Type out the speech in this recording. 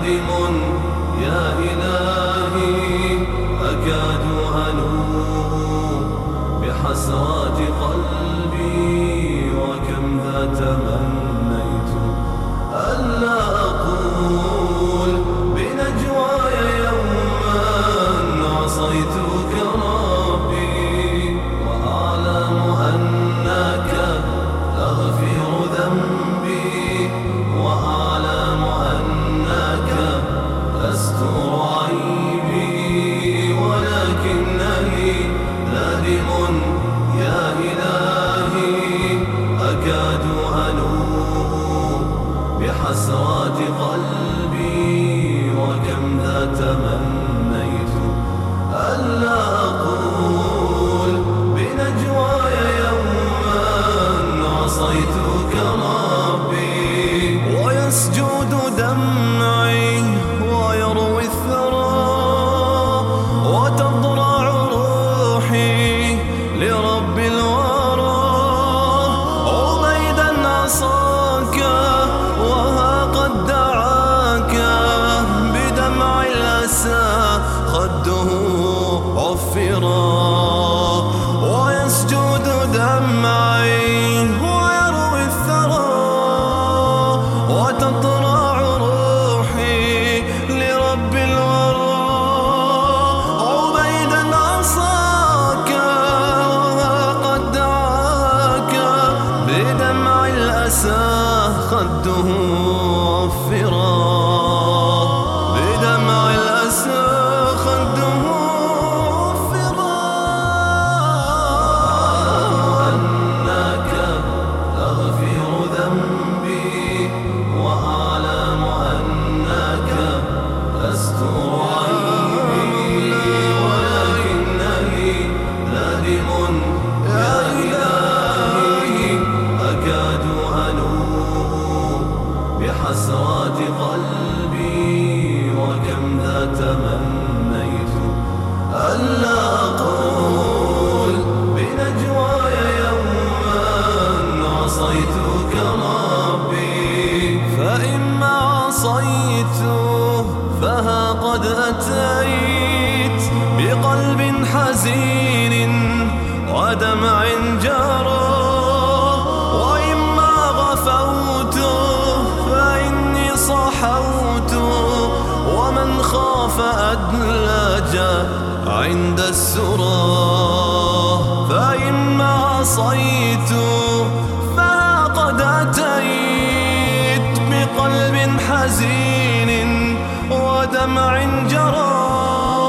نادم يا إلهي أكاد أنوم بحسرات قلبي وكم ذا تمنيت ألا أقول بنجواي يوما عصيتك ربي بحسرات قلبي وكم ذا تمنيت ألا أقول بنجواي يوما عصيتك ربي ويسجد الأسى خده وفرا. بدمع الأسى خده وفرا. أنك تغفر ذنبي وأعلم أنك تستر عيبي بحسرات قلبي وكم ذا تمنيت ألا أقول بنجواي يوما عصيتك ربي فإما عصيت فها قد أتيت بقلب حزين ودمع جرى صحوت ومن خاف أدلج عند السرى. فإما عصيت فقد أتيت بقلب حزين ودمع جرى.